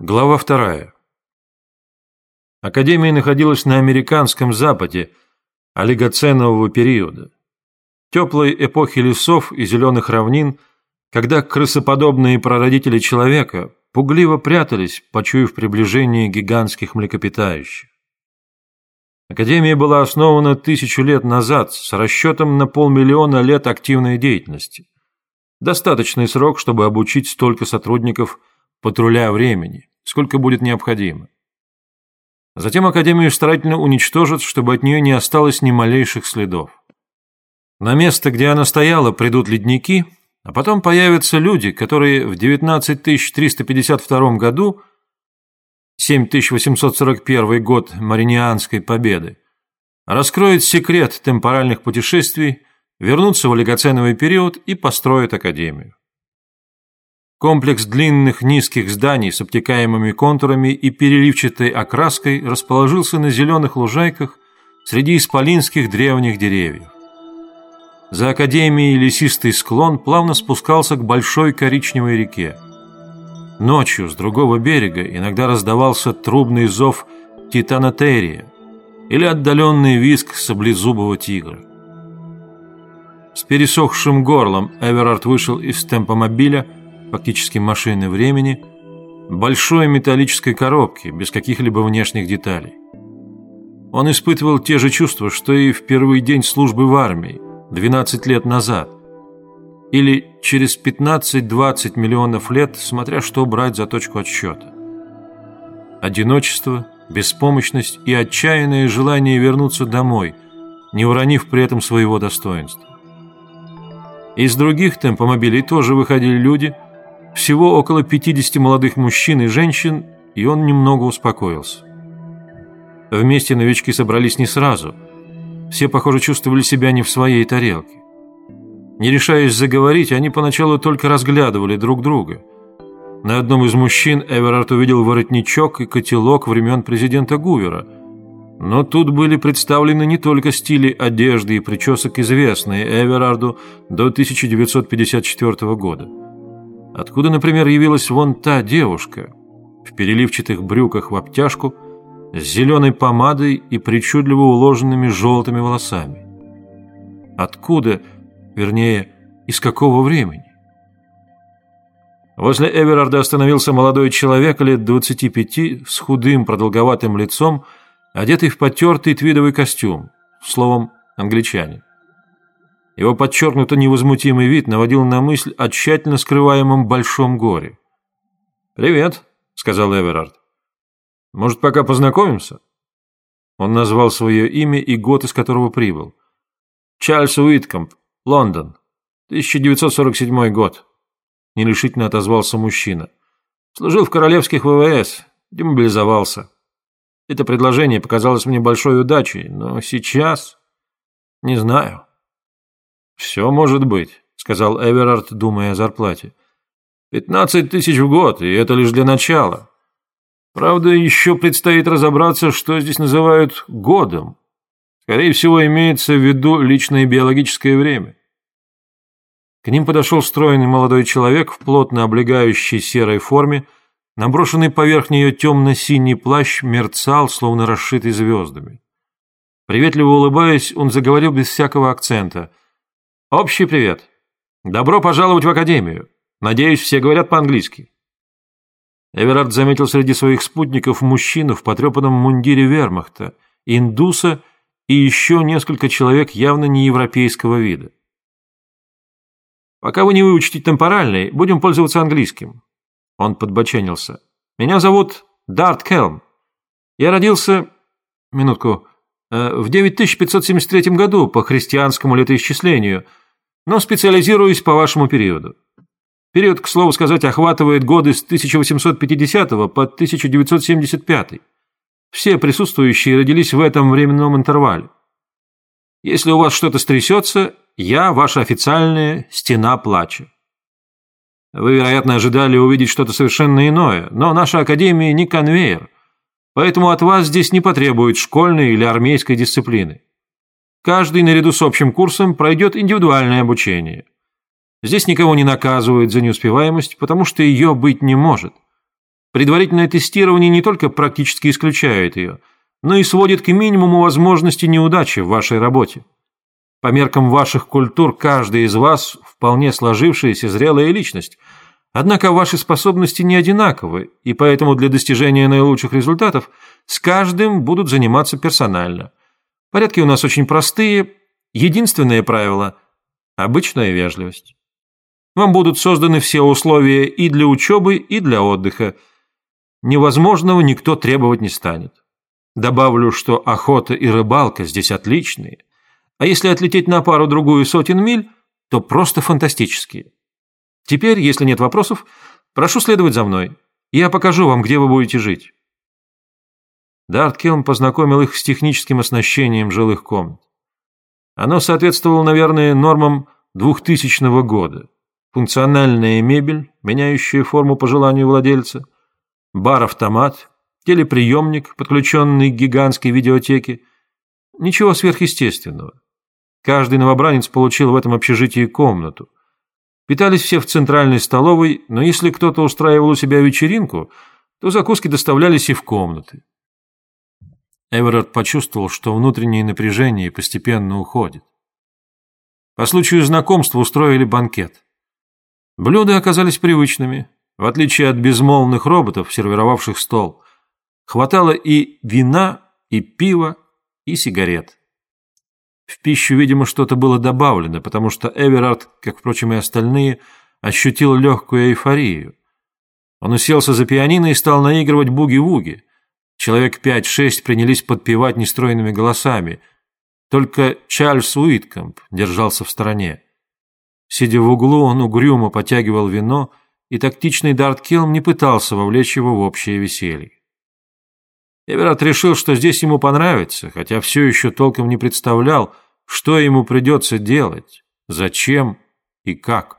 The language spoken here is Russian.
Глава вторая. Академия находилась на американском западе олигоценового периода, теплой эпохи лесов и зеленых равнин, когда крысоподобные прародители человека пугливо прятались, почуяв приближение гигантских млекопитающих. Академия была основана тысячу лет назад с расчетом на полмиллиона лет активной деятельности. Достаточный срок, чтобы обучить столько сотрудников патруля времени сколько будет необходимо. Затем Академию старательно уничтожат, чтобы от нее не осталось ни малейших следов. На место, где она стояла, придут ледники, а потом появятся люди, которые в 19352 году, 7841 год Маринианской победы, раскроют секрет темпоральных путешествий, вернутся в олигоценовый период и построят Академию. Комплекс длинных низких зданий с обтекаемыми контурами и переливчатой окраской расположился на зеленых лужайках среди исполинских древних деревьев. За академией лесистый склон плавно спускался к большой коричневой реке. Ночью с другого берега иногда раздавался трубный зов титанотерия или отдаленный визг саблезубого тигра. С пересохшим горлом Эверард вышел из темпомобиля фактически машины времени, большой металлической коробки, без каких-либо внешних деталей. Он испытывал те же чувства, что и в первый день службы в армии, 12 лет назад, или через 15-20 миллионов лет, смотря что брать за точку отсчета. Одиночество, беспомощность и отчаянное желание вернуться домой, не уронив при этом своего достоинства. Из других темпомобилей тоже выходили люди – всего около 50 молодых мужчин и женщин, и он немного успокоился. Вместе новички собрались не сразу. Все, похоже, чувствовали себя не в своей тарелке. Не решаясь заговорить, они поначалу только разглядывали друг друга. На одном из мужчин Эверард увидел воротничок и котелок времен президента Гувера. Но тут были представлены не только стили одежды и причесок, известные Эверарду до 1954 года. Откуда, например, явилась вон та девушка в переливчатых брюках в обтяжку, с зеленой помадой и причудливо уложенными желтыми волосами? Откуда, вернее, из какого времени? Возле Эверарда остановился молодой человек лет 25 с худым продолговатым лицом, одетый в потертый твидовый костюм, словом, англичанин. Его подчеркнуто невозмутимый вид наводил на мысль о тщательно скрываемом большом горе. «Привет», — сказал Эверард. «Может, пока познакомимся?» Он назвал свое имя и год, из которого прибыл. «Чарльз Уиткомп, Лондон, 1947 год», — нерешительно отозвался мужчина. «Служил в королевских ВВС, демобилизовался. Это предложение показалось мне большой удачей, но сейчас... не знаю». «Все может быть», — сказал Эверард, думая о зарплате. «Пятнадцать тысяч в год, и это лишь для начала. Правда, еще предстоит разобраться, что здесь называют годом. Скорее всего, имеется в виду личное биологическое время». К ним подошел стройный молодой человек в плотно облегающей серой форме, наброшенный поверх нее темно-синий плащ мерцал, словно расшитый звездами. Приветливо улыбаясь, он заговорил без всякого акцента — Общий привет. Добро пожаловать в академию. Надеюсь, все говорят по-английски. Эверард заметил среди своих спутников мужчину в потрепанном мундире вермахта, индуса и еще несколько человек явно не европейского вида. «Пока вы не выучите темпоральный, будем пользоваться английским». Он подбоченился. «Меня зовут Дарт Келм. Я родился... Минутку. Э, в 9573 году по христианскому летоисчислению – но специализируюсь по вашему периоду. Период, к слову сказать, охватывает годы с 1850 по 1975. Все присутствующие родились в этом временном интервале. Если у вас что-то стрясется, я ваша официальная стена плача. Вы, вероятно, ожидали увидеть что-то совершенно иное, но наша академия не конвейер, поэтому от вас здесь не потребует школьной или армейской дисциплины. Каждый наряду с общим курсом пройдет индивидуальное обучение. Здесь никого не наказывают за неуспеваемость, потому что ее быть не может. Предварительное тестирование не только практически исключает ее, но и сводит к минимуму возможности неудачи в вашей работе. По меркам ваших культур каждый из вас вполне сложившаяся зрелая личность. Однако ваши способности не одинаковы, и поэтому для достижения наилучших результатов с каждым будут заниматься персонально. Порядки у нас очень простые. Единственное правило – обычная вежливость. Вам будут созданы все условия и для учебы, и для отдыха. Невозможного никто требовать не станет. Добавлю, что охота и рыбалка здесь отличные. А если отлететь на пару-другую сотен миль, то просто фантастические. Теперь, если нет вопросов, прошу следовать за мной. Я покажу вам, где вы будете жить. Дарт Килм познакомил их с техническим оснащением жилых комнат. Оно соответствовало, наверное, нормам 2000 года. Функциональная мебель, меняющая форму по желанию владельца, бар-автомат, телеприемник, подключенный к гигантской видеотеке. Ничего сверхъестественного. Каждый новобранец получил в этом общежитии комнату. Питались все в центральной столовой, но если кто-то устраивал у себя вечеринку, то закуски доставлялись и в комнаты. Эверард почувствовал, что внутреннее напряжение постепенно уходит. По случаю знакомства устроили банкет. Блюда оказались привычными, в отличие от безмолвных роботов, сервировавших стол. Хватало и вина, и пива, и сигарет. В пищу, видимо, что-то было добавлено, потому что Эверард, как, впрочем, и остальные, ощутил легкую эйфорию. Он уселся за пианино и стал наигрывать буги-вуги. Человек пять-шесть принялись подпевать нестройными голосами. Только Чарльз Уиткомп держался в стороне. Сидя в углу, он угрюмо потягивал вино, и тактичный Дарт Келм не пытался вовлечь его в общее веселье. Эверард решил, что здесь ему понравится, хотя все еще толком не представлял, что ему придется делать, зачем и как.